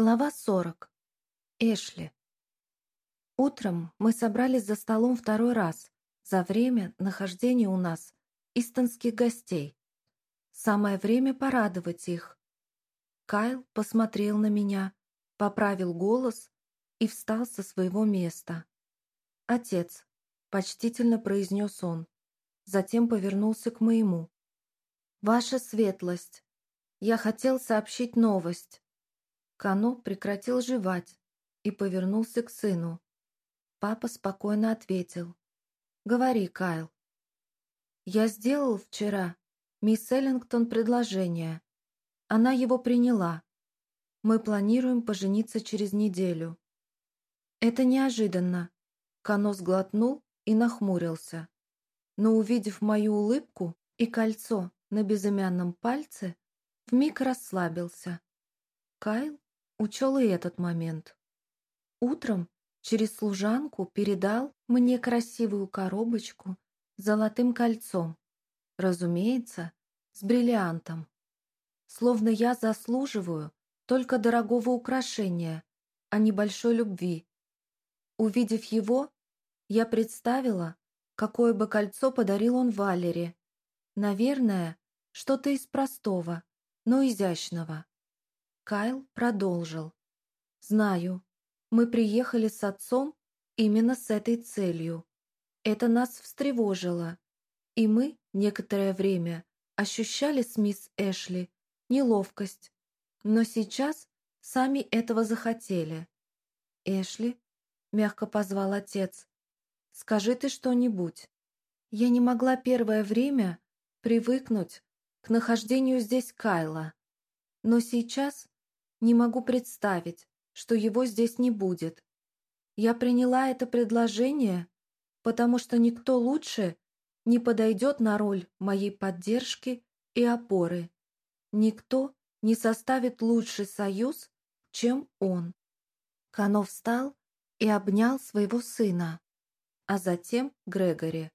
Глава 40. Эшли. Утром мы собрались за столом второй раз за время нахождения у нас истонских гостей. Самое время порадовать их. Кайл посмотрел на меня, поправил голос и встал со своего места. «Отец», — почтительно произнес он, затем повернулся к моему. «Ваша светлость, я хотел сообщить новость». Кано прекратил жевать и повернулся к сыну. Папа спокойно ответил. «Говори, Кайл». «Я сделал вчера мисс Эллингтон предложение. Она его приняла. Мы планируем пожениться через неделю». «Это неожиданно». Кано сглотнул и нахмурился. Но, увидев мою улыбку и кольцо на безымянном пальце, вмиг расслабился. Кайл учел и этот момент. Утром через служанку передал мне красивую коробочку с золотым кольцом, разумеется, с бриллиантом. Словно я заслуживаю только дорогого украшения, а не большой любви. Увидев его, я представила, какое бы кольцо подарил он Валере. Наверное, что-то из простого, но изящного. Кайл продолжил. «Знаю, мы приехали с отцом именно с этой целью. Это нас встревожило, и мы некоторое время ощущали с мисс Эшли неловкость, но сейчас сами этого захотели. «Эшли», — мягко позвал отец, — «скажи ты что-нибудь». Я не могла первое время привыкнуть к нахождению здесь Кайла, но сейчас не могу представить, что его здесь не будет. Я приняла это предложение, потому что никто лучше не подойдет на роль моей поддержки и опоры. Никто не составит лучший союз, чем он. Кано встал и обнял своего сына, а затем Грегори.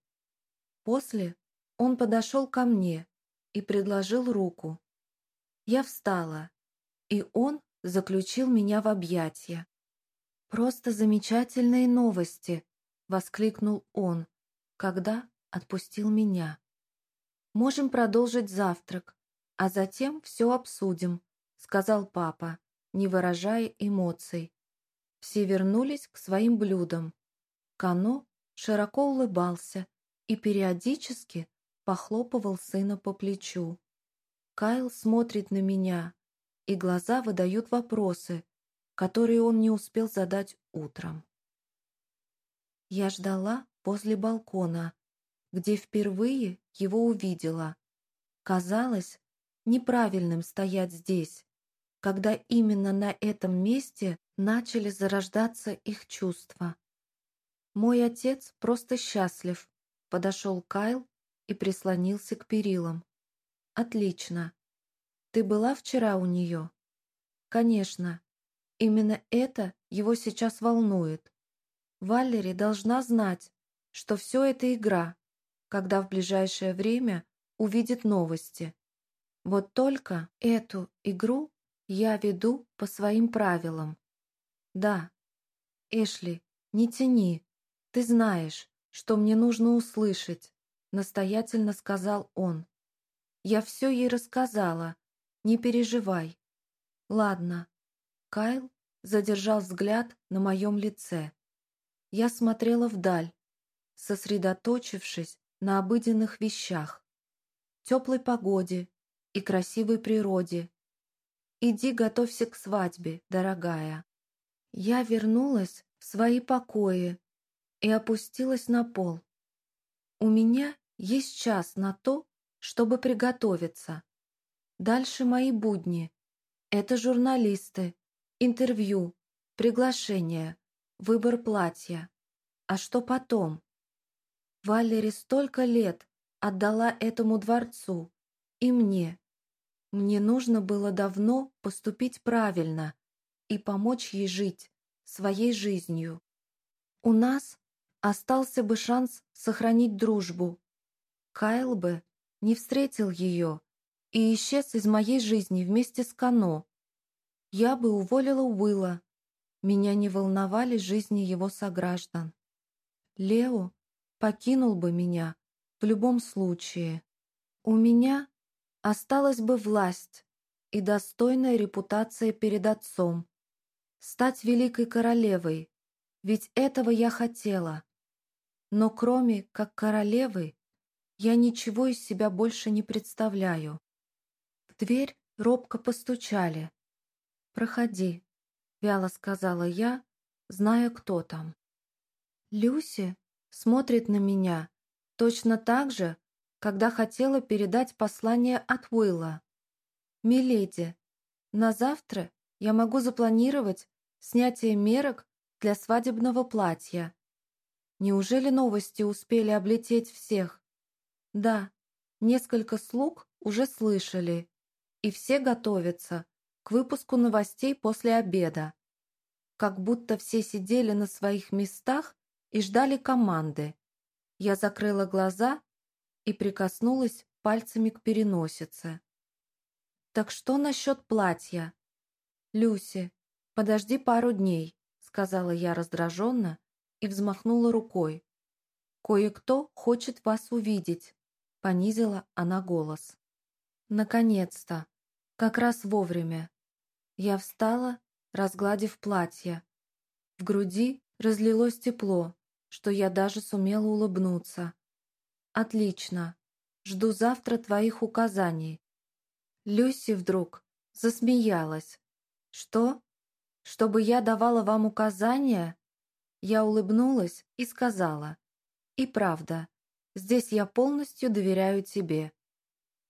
После он подошел ко мне и предложил руку. Я встала и он заключил меня в объятия. «Просто замечательные новости!» — воскликнул он, когда отпустил меня. «Можем продолжить завтрак, а затем все обсудим», — сказал папа, не выражая эмоций. Все вернулись к своим блюдам. Кано широко улыбался и периодически похлопывал сына по плечу. Кайл смотрит на меня, и глаза выдают вопросы, которые он не успел задать утром. Я ждала возле балкона, где впервые его увидела. Казалось неправильным стоять здесь, когда именно на этом месте начали зарождаться их чувства. «Мой отец просто счастлив», — подошел Кайл и прислонился к перилам. «Отлично. Ты была вчера у нее? Конечно. Именно это его сейчас волнует. Валери должна знать, что все это игра, когда в ближайшее время увидит новости. Вот только эту игру я веду по своим правилам. Да, Эшли, не тяни. Ты знаешь, что мне нужно услышать, настоятельно сказал он. Я все ей рассказала, не переживай. Ладно. Кайл задержал взгляд на моем лице. Я смотрела вдаль, сосредоточившись на обыденных вещах, теплой погоде и красивой природе. Иди готовься к свадьбе, дорогая. Я вернулась в свои покои и опустилась на пол. У меня есть час на то, чтобы приготовиться. Дальше мои будни. Это журналисты, интервью, приглашение, выбор платья. А что потом? Валери столько лет отдала этому дворцу. И мне. Мне нужно было давно поступить правильно и помочь ей жить своей жизнью. У нас остался бы шанс сохранить дружбу. Кайл бы не встретил ее и исчез из моей жизни вместе с Кано. я бы уволила Уилла. Меня не волновали жизни его сограждан. Лео покинул бы меня в любом случае. У меня осталась бы власть и достойная репутация перед отцом. Стать великой королевой, ведь этого я хотела. Но кроме как королевы, я ничего из себя больше не представляю. Дверь робко постучали. «Проходи», — вяло сказала я, зная, кто там. Люси смотрит на меня точно так же, когда хотела передать послание от Уилла. «Миледи, на завтра я могу запланировать снятие мерок для свадебного платья. Неужели новости успели облететь всех? Да, несколько слуг уже слышали, и все готовятся к выпуску новостей после обеда. Как будто все сидели на своих местах и ждали команды. Я закрыла глаза и прикоснулась пальцами к переносице. «Так что насчет платья?» «Люси, подожди пару дней», — сказала я раздраженно и взмахнула рукой. «Кое-кто хочет вас увидеть», — понизила она голос. «Наконец-то! Как раз вовремя!» Я встала, разгладив платье. В груди разлилось тепло, что я даже сумела улыбнуться. «Отлично! Жду завтра твоих указаний». Люси вдруг засмеялась. «Что? Чтобы я давала вам указания?» Я улыбнулась и сказала. «И правда, здесь я полностью доверяю тебе.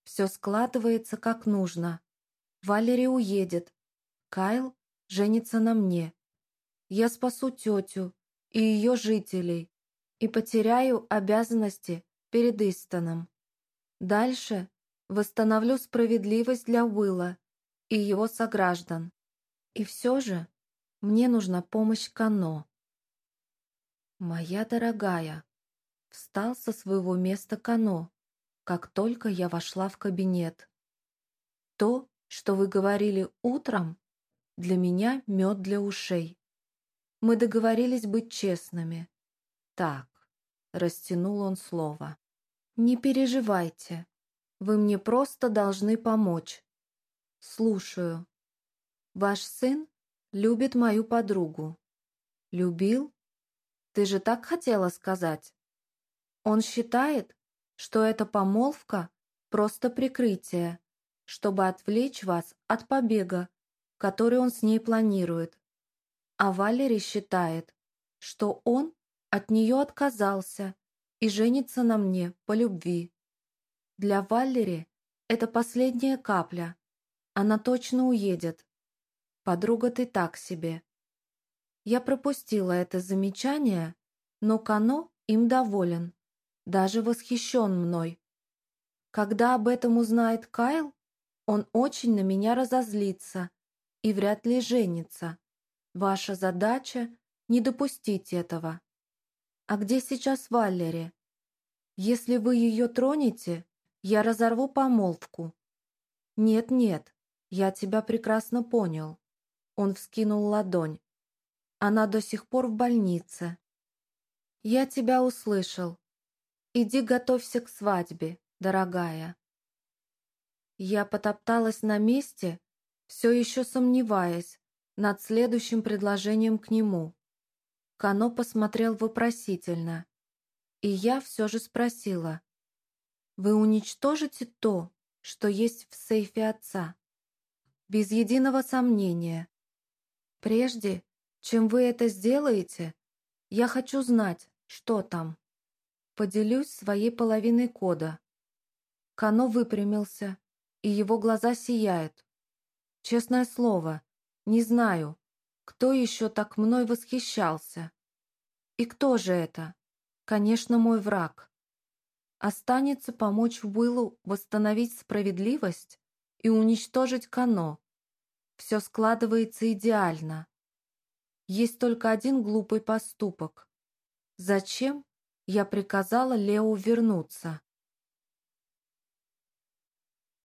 Все складывается как нужно. Валерия уедет. Кайл женится на мне. Я спасу тетю и ее жителей и потеряю обязанности перед Истоном. Дальше восстановлю справедливость для Уилла и его сограждан. И все же мне нужна помощь Кано. Моя дорогая, встал со своего места Кано, как только я вошла в кабинет. То, что вы говорили утром, для меня мед для ушей. Мы договорились быть честными. Так, растянул он слово. Не переживайте, вы мне просто должны помочь. Слушаю. Ваш сын любит мою подругу. Любил? Ты же так хотела сказать. Он считает, что эта помолвка – просто прикрытие, чтобы отвлечь вас от побега, который он с ней планирует. А Валери считает, что он от нее отказался и женится на мне по любви. Для Валери это последняя капля. Она точно уедет. Подруга ты так себе. Я пропустила это замечание, но Кано им доволен даже восхищен мной. Когда об этом узнает Кайл, он очень на меня разозлится и вряд ли женится. Ваша задача — не допустить этого. А где сейчас Валери? Если вы ее тронете, я разорву помолвку. Нет-нет, я тебя прекрасно понял. Он вскинул ладонь. Она до сих пор в больнице. Я тебя услышал. Иди готовься к свадьбе, дорогая. Я потопталась на месте, все еще сомневаясь над следующим предложением к нему. Кано посмотрел вопросительно, и я все же спросила. «Вы уничтожите то, что есть в сейфе отца?» Без единого сомнения. Прежде, чем вы это сделаете, я хочу знать, что там. Поделюсь своей половиной кода. Кано выпрямился, и его глаза сияют. Честное слово, не знаю, кто еще так мной восхищался. И кто же это? Конечно, мой враг. Останется помочь Уиллу восстановить справедливость и уничтожить Кано. Все складывается идеально. Есть только один глупый поступок. Зачем я приказала Лео вернуться.